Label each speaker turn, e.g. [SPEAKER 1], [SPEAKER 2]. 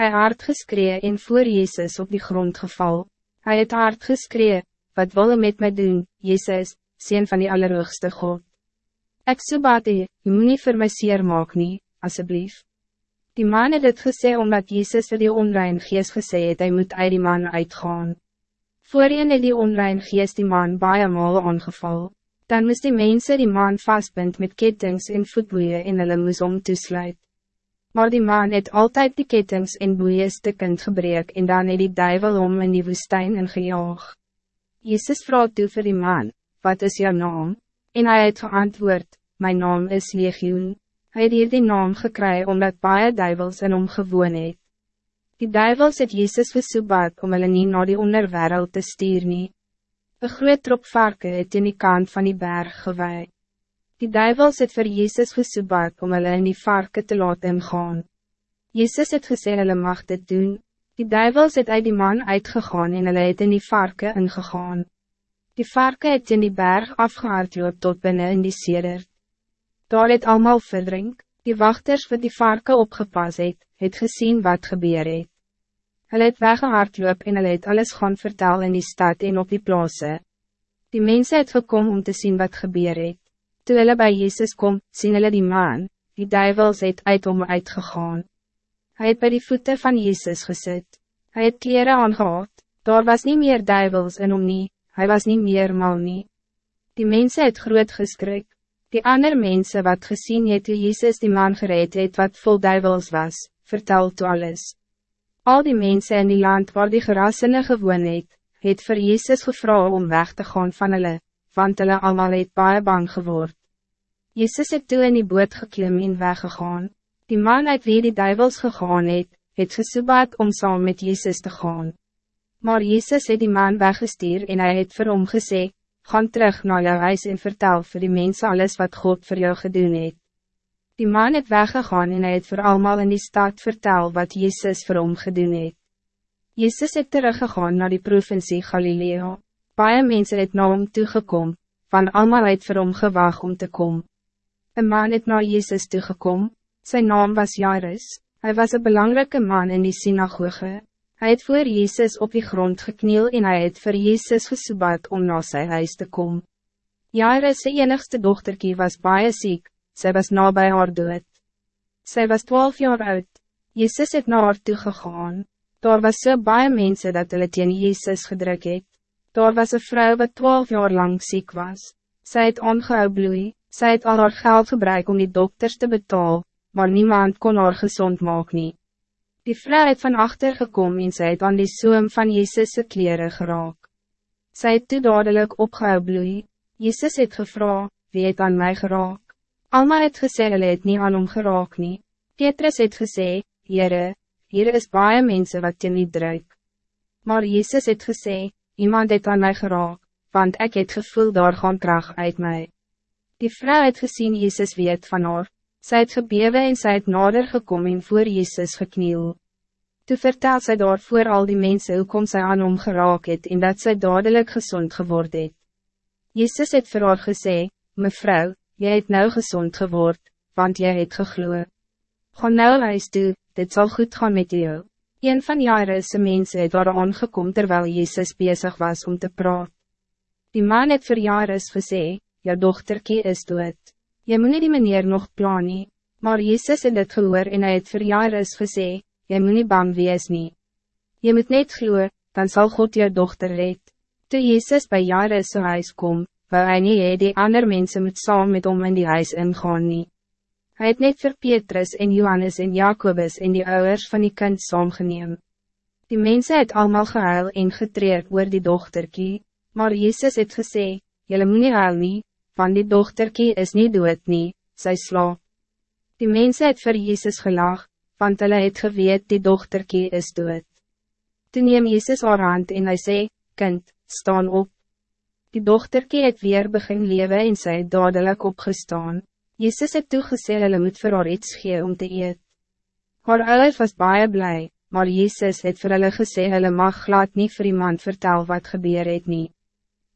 [SPEAKER 1] Hij hard geskree en voor Jezus op die grond geval. Hij het hard geskree, wat wil met mij doen, Jezus, Seen van die Allerhoogste God. Ek soebaat u, u moet nie vir my seer maak nie, asseblief. Die man het het gesê omdat Jezus vir die onrein geest gesê het, hy moet uit die man uitgaan. Voorheen het die onrein geest die man baie maal aangeval. Dan moest die mensen die man vastbind met kettings en voetboeien en hulle moes om toesluit. Maar die man het altijd die kettings en boeien stikkend gebreek en dan het die duivel om in die woestijn ingejaag. Jezus vroeg toe vir die man, wat is jouw naam? En hij het geantwoord, mijn naam is Legioen. Hij het hier die naam gekry omdat baie duivels in hom gewoon het. Die duivels het Jezus versoebaat om hulle nie na die onderwereld te stuur nie. Een groot trop varken het in die kant van die berg gewaai. Die duivels het voor Jezus gesoebaat om hulle in die varken te laten ingaan. Jezus het gesê hulle mag dit doen. Die duivels het uit die man uitgegaan en hulle het in die varken ingegaan. Die varken het in die berg afgehaald tot binnen in die sedert. Daar het allemaal verdrink, die wachters wat die varken opgepas het, het gezien wat gebeur het. Hulle het weggehardloop en hulle het alles gaan vertel in die stad en op die plaatsen. Die mensen het gekom om te zien wat gebeur het. Toe hulle by Jezus kom, sien hulle die man, die duivels het uit om uitgegaan. Hij het bij die voeten van Jezus gezet. Hij het kleren aangehad, daar was niet meer duivels in hom nie, hy was niet meer mal nie. Die mensen het groot geskrik, die andere mensen wat gezien het hoe Jezus die man gereed het wat vol duivels was, vertel toe alles. Al die mensen in die land waar die gerassene gewoon het, het vir Jezus gevra om weg te gaan van hulle, want hulle allemaal het baie bang geword. Jezus het toe in die boot geklim en weggegaan. Die man uit wie die duivels gegaan het, het gesoebaat om saam met Jezus te gaan. Maar Jezus het die man weggestuur en hij het vir hom gesê, Gaan terug naar jou huis en vertel voor die mensen alles wat God voor jou gedoen het. Die man het weggegaan en hij het voor allemaal in die stad vertel wat Jezus voor hom gedoen het. Jezus het teruggegaan naar die provincie Galileo. Baie mensen het na hom toegekom, van allemaal het vir hom gewag om te komen. Een man het naar Jezus toegekom, zijn naam was Jairus, hij was een belangrijke man in die synagoge. Hij het voor Jezus op die grond gekniel en hij het voor Jezus gesoebat om naar zijn huis te komen. Jairus' enigste dochterkie was baie ziek, zij was nabij haar dood. Zij was twaalf jaar oud, Jezus het naar haar toegegaan. Daar was so baie mense dat hulle teen Jezus gedruk het. Daar was een vrouw wat twaalf jaar lang ziek was. Zij het ongehou bloei, Zij het al haar geld gebruik om die dokters te betalen, maar niemand kon haar gezond maak nie. Die vrou het van achter gekom en sy het aan die zoom van Jezus' kleren geraak. Sy het toe dadelijk opgehou bloei. Jezus het gevra, wie het aan mij geraak? Alma het gesê hulle het nie aan hom geraak nie. Petrus het gesê, Heere, hier is baie mense wat je niet druik. Maar Jezus het gesê, iemand het aan mij geraak, want ik het gevoel daar gaan kracht uit mij. Die vrouw het gezien Jezus weet van haar. Zij het gebewe en zij het nader gekomen en voor Jezus gekniel. Toe vertel sy daar voor al die mensen hoe kom sy aan hom geraak het en dat zij dadelijk gezond geworden het. Jezus het vir haar gesê, Mevrouw, jy het nou gezond geword, want jy het gegloe. Ga nou huis toe, dit zal goed gaan met jou. Een van Jairus' mensen het daar aangekom terwijl Jezus bezig was om te praat. Die man het vir Jairus gesê, jou dochterkie is dood. Je moet nie die meneer nog plan nie, maar Jezus het dit gehoor en hy het vir Jairus gesê, jy moet nie bang wees nie. Je moet net glo, dan zal God jou dochter red. Toe Jezus bij Jairus' huis kom, wou hy nie hy die ander mensen moet saam met om in die huis ingaan nie. Hy het net vir Petrus en Johannes en Jacobus en die ouders van die kind saamgeneem. Die mensen het allemaal gehuil en getreerd oor die dochterkie, maar Jezus het gesê, jylle moet nie huil nie, van die dochterkie is niet dood nie, sy slaap. Die mensen het vir Jezus gelag, want hulle het geweet die dochterkie is dood. Toen neem Jezus haar hand en hy sê, kind, staan op. Die dochterkie het weer begin lewe en sy het dadelijk opgestaan. Jezus het toegesê hulle moet vir haar iets gee om te eet. Haar ouders was baie blij, maar Jezus het vir hulle gesê hulle mag glad niet vir iemand vertel wat gebeur het nie.